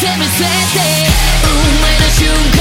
てみせて運命の瞬間。